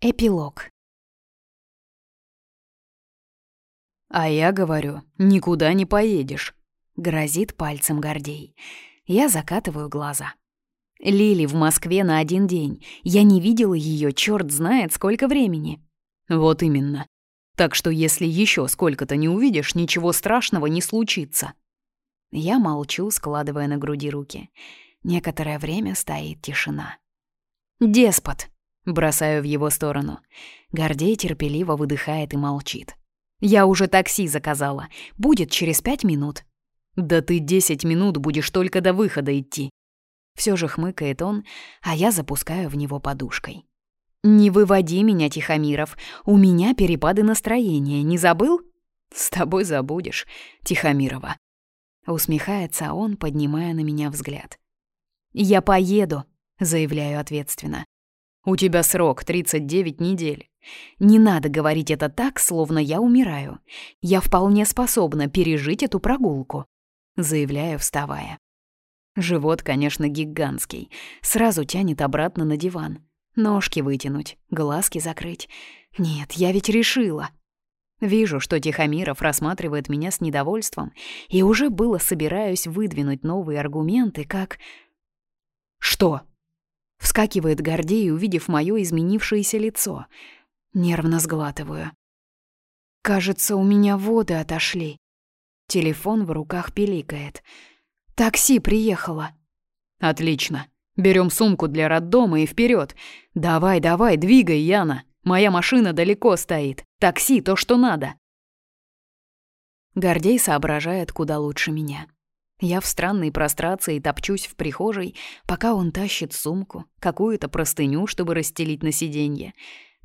Эпилог. «А я говорю, никуда не поедешь», — грозит пальцем Гордей. Я закатываю глаза. Лили в Москве на один день. Я не видела ее, черт знает, сколько времени. Вот именно. Так что если еще сколько-то не увидишь, ничего страшного не случится. Я молчу, складывая на груди руки. Некоторое время стоит тишина. «Деспот!» Бросаю в его сторону. Гордей терпеливо выдыхает и молчит. «Я уже такси заказала. Будет через пять минут». «Да ты десять минут будешь только до выхода идти». Все же хмыкает он, а я запускаю в него подушкой. «Не выводи меня, Тихомиров. У меня перепады настроения. Не забыл?» «С тобой забудешь, Тихомирова». Усмехается он, поднимая на меня взгляд. «Я поеду», — заявляю ответственно. У тебя срок 39 недель. Не надо говорить это так, словно я умираю. Я вполне способна пережить эту прогулку, заявляю, вставая. Живот, конечно, гигантский. Сразу тянет обратно на диван. Ножки вытянуть, глазки закрыть. Нет, я ведь решила. Вижу, что Тихомиров рассматривает меня с недовольством, и уже было собираюсь выдвинуть новые аргументы, как... «Что?» Вскакивает Гордей, увидев моё изменившееся лицо. Нервно сглатываю. Кажется, у меня воды отошли. Телефон в руках пиликает. Такси приехало. Отлично. Берем сумку для роддома и вперед. Давай, давай, двигай, Яна. Моя машина далеко стоит. Такси то, что надо. Гордей соображает куда лучше меня. Я в странной прострации топчусь в прихожей, пока он тащит сумку, какую-то простыню, чтобы расстелить на сиденье.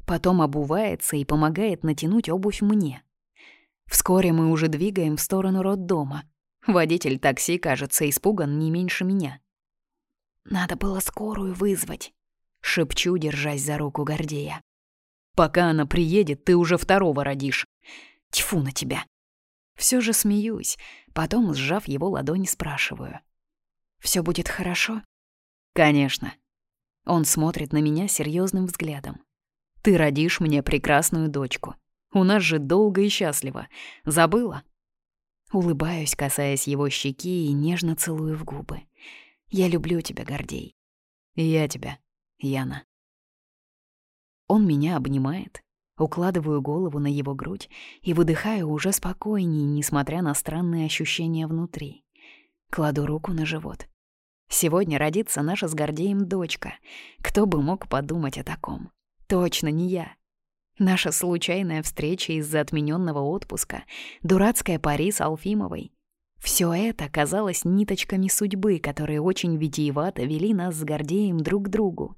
Потом обувается и помогает натянуть обувь мне. Вскоре мы уже двигаем в сторону роддома. Водитель такси, кажется, испуган не меньше меня. «Надо было скорую вызвать», — шепчу, держась за руку Гордея. «Пока она приедет, ты уже второго родишь». «Тьфу на тебя!» Все же смеюсь, потом, сжав его ладонь, спрашиваю. Все будет хорошо?» «Конечно». Он смотрит на меня серьезным взглядом. «Ты родишь мне прекрасную дочку. У нас же долго и счастливо. Забыла?» Улыбаюсь, касаясь его щеки и нежно целую в губы. «Я люблю тебя, Гордей». «Я тебя, Яна». Он меня обнимает, Укладываю голову на его грудь и выдыхаю уже спокойнее, несмотря на странные ощущения внутри. Кладу руку на живот. Сегодня родится наша с Гордеем дочка. Кто бы мог подумать о таком? Точно не я. Наша случайная встреча из-за отмененного отпуска, дурацкая пари с Алфимовой. Все это казалось ниточками судьбы, которые очень витиевато вели нас с Гордеем друг к другу.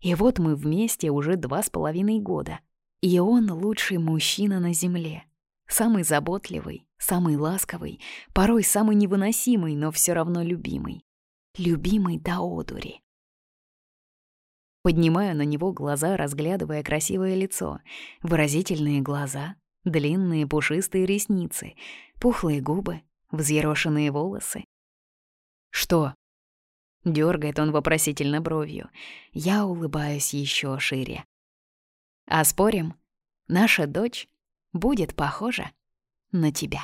И вот мы вместе уже два с половиной года — и он лучший мужчина на земле. Самый заботливый, самый ласковый, порой самый невыносимый, но все равно любимый. Любимый до одури. Поднимаю на него глаза, разглядывая красивое лицо. Выразительные глаза, длинные пушистые ресницы, пухлые губы, взъерошенные волосы. «Что?» — дергает он вопросительно бровью. Я улыбаюсь еще шире. А спорим, наша дочь будет похожа на тебя.